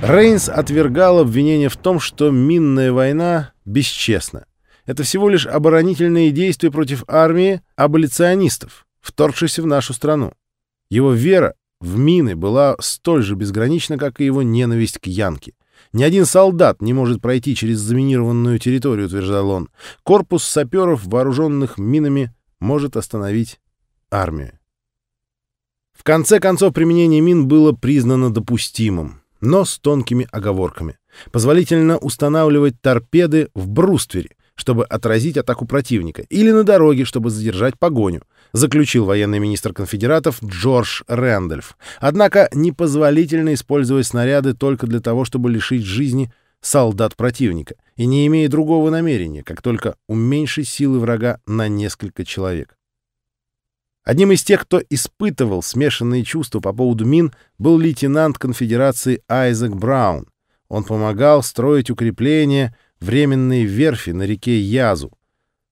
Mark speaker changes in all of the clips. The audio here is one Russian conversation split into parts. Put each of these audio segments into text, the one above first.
Speaker 1: Рейнс отвергал обвинение в том, что минная война бесчестна. Это всего лишь оборонительные действия против армии аболиционистов, вторгшихся в нашу страну. Его вера в мины была столь же безгранична, как и его ненависть к Янке. Ни один солдат не может пройти через заминированную территорию, утверждал он. Корпус саперов, вооруженных минами, может остановить армию. В конце концов, применение мин было признано допустимым, но с тонкими оговорками. Позволительно устанавливать торпеды в бруствере, чтобы отразить атаку противника, или на дороге, чтобы задержать погоню, заключил военный министр конфедератов Джордж Рэндольф. Однако непозволительно использовать снаряды только для того, чтобы лишить жизни солдат противника, и не имея другого намерения, как только уменьшить силы врага на несколько человек. Одним из тех, кто испытывал смешанные чувства по поводу мин, был лейтенант конфедерации Айзек Браун. Он помогал строить укрепления, временные верфи на реке Язу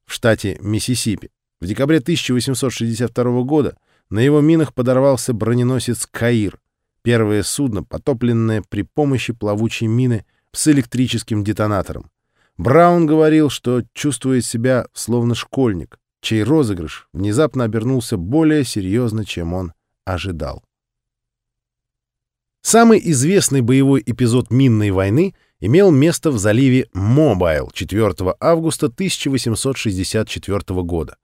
Speaker 1: в штате Миссисипи. В декабре 1862 года на его минах подорвался броненосец «Каир», первое судно, потопленное при помощи плавучей мины с электрическим детонатором. Браун говорил, что чувствует себя словно школьник, чей розыгрыш внезапно обернулся более серьезно, чем он ожидал. Самый известный боевой эпизод минной войны — имел место в заливе Мобайл 4 августа 1864 года.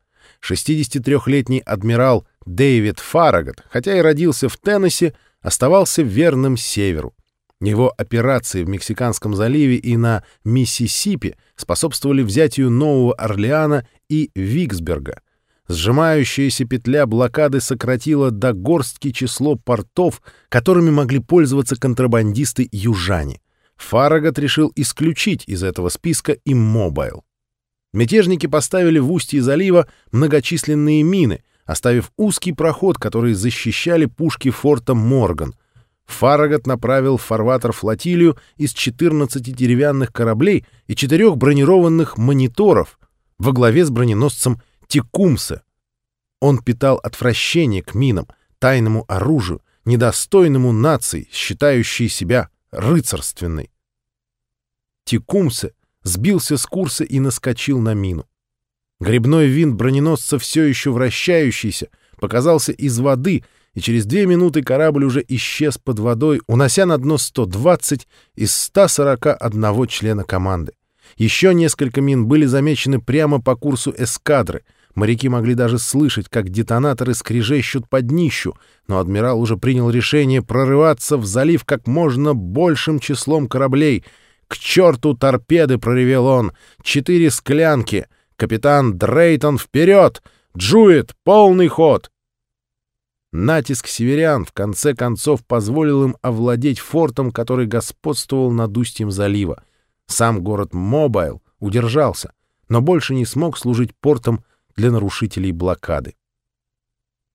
Speaker 1: 63-летний адмирал Дэвид Фаррагат, хотя и родился в Теннесси, оставался верным северу. Его операции в Мексиканском заливе и на Миссисипи способствовали взятию Нового Орлеана и Виксберга. Сжимающаяся петля блокады сократила до горстки число портов, которыми могли пользоваться контрабандисты-южане. Фарагат решил исключить из этого списка и Мобайл. Мятежники поставили в устье залива многочисленные мины, оставив узкий проход, который защищали пушки форта Морган. Фарагат направил в фарватер флотилию из 14 деревянных кораблей и четырех бронированных мониторов во главе с броненосцем Текумсе. Он питал отвращение к минам, тайному оружию, недостойному нации, считающей себя рыцарственной. Текумсе сбился с курса и наскочил на мину. Грибной винт броненосца, все еще вращающийся, показался из воды, и через две минуты корабль уже исчез под водой, унося на дно 120 из 141 члена команды. Еще несколько мин были замечены прямо по курсу эскадры. Моряки могли даже слышать, как детонаторы скрежещут под днищу, но адмирал уже принял решение прорываться в залив как можно большим числом кораблей — «К черту торпеды!» — проревел он. «Четыре склянки! Капитан Дрейтон вперед! Джуит, полный ход!» Натиск северян в конце концов позволил им овладеть фортом, который господствовал над устьем залива. Сам город Мобайл удержался, но больше не смог служить портом для нарушителей блокады.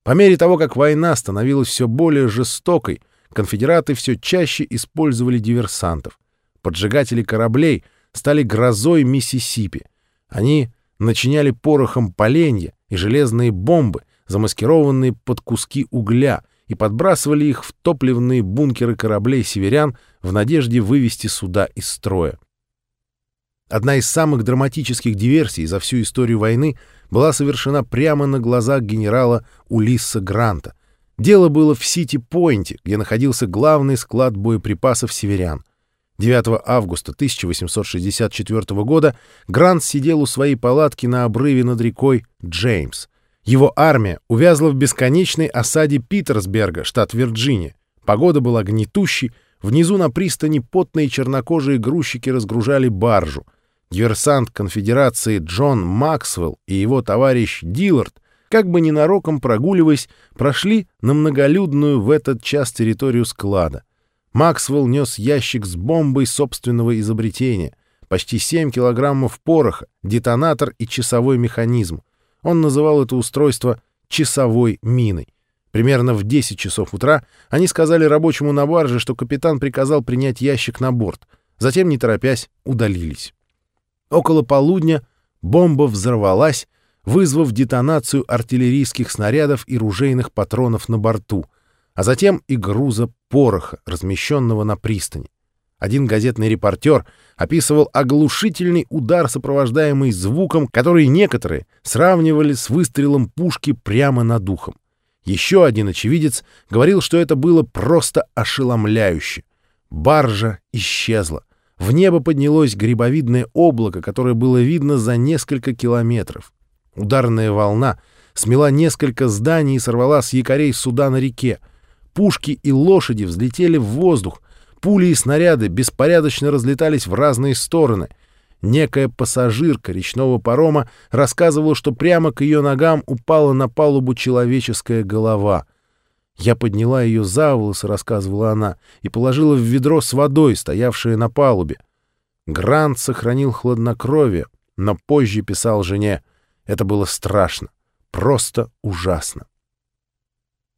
Speaker 1: По мере того, как война становилась все более жестокой, конфедераты все чаще использовали диверсантов поджигатели кораблей стали грозой Миссисипи. Они начиняли порохом поленья и железные бомбы, замаскированные под куски угля, и подбрасывали их в топливные бункеры кораблей северян в надежде вывести суда из строя. Одна из самых драматических диверсий за всю историю войны была совершена прямо на глазах генерала Улисса Гранта. Дело было в Сити-Пойнте, где находился главный склад боеприпасов северян. 9 августа 1864 года Грант сидел у своей палатки на обрыве над рекой Джеймс. Его армия увязла в бесконечной осаде Питерсберга, штат Вирджиния. Погода была гнетущей, внизу на пристани потные чернокожие грузчики разгружали баржу. Диверсант конфедерации Джон Максвелл и его товарищ Диллард, как бы ненароком прогуливаясь, прошли на многолюдную в этот час территорию склада. Максвелл нес ящик с бомбой собственного изобретения, почти 7 килограммов пороха, детонатор и часовой механизм. Он называл это устройство «часовой миной». Примерно в 10 часов утра они сказали рабочему на барже, что капитан приказал принять ящик на борт. Затем, не торопясь, удалились. Около полудня бомба взорвалась, вызвав детонацию артиллерийских снарядов и ружейных патронов на борту — а затем и груза пороха, размещенного на пристани. Один газетный репортер описывал оглушительный удар, сопровождаемый звуком, который некоторые сравнивали с выстрелом пушки прямо над ухом. Еще один очевидец говорил, что это было просто ошеломляюще. Баржа исчезла. В небо поднялось грибовидное облако, которое было видно за несколько километров. Ударная волна смела несколько зданий и сорвала с якорей суда на реке. Пушки и лошади взлетели в воздух. Пули и снаряды беспорядочно разлетались в разные стороны. Некая пассажирка речного парома рассказывала, что прямо к ее ногам упала на палубу человеческая голова. «Я подняла ее за волосы», — рассказывала она, — «и положила в ведро с водой, стоявшее на палубе». Грант сохранил хладнокровие, но позже писал жене, «Это было страшно, просто ужасно».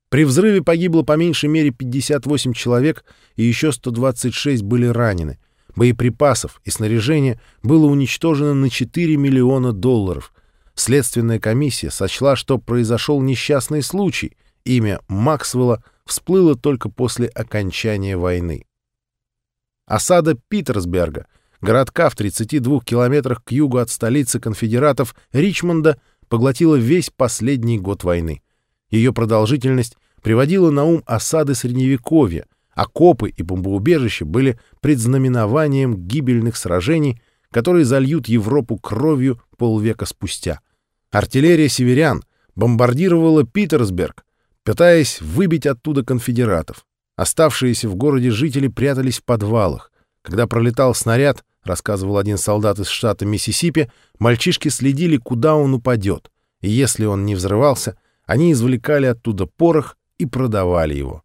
Speaker 1: При взрыве погибло по меньшей мере 58 человек, и еще 126 были ранены. Боеприпасов и снаряжения было уничтожено на 4 миллиона долларов. Следственная комиссия сочла, что произошел несчастный случай. Имя Максвелла всплыло только после окончания войны. Осада Питерсберга, городка в 32 километрах к югу от столицы конфедератов Ричмонда, поглотила весь последний год войны. Ее продолжительность приводила на ум осады Средневековья, окопы и бомбоубежища были предзнаменованием гибельных сражений, которые зальют Европу кровью полвека спустя. Артиллерия северян бомбардировала Питерсберг, пытаясь выбить оттуда конфедератов. Оставшиеся в городе жители прятались в подвалах. Когда пролетал снаряд, рассказывал один солдат из штата Миссисипи, мальчишки следили, куда он упадет, и если он не взрывался — они извлекали оттуда порох и продавали его.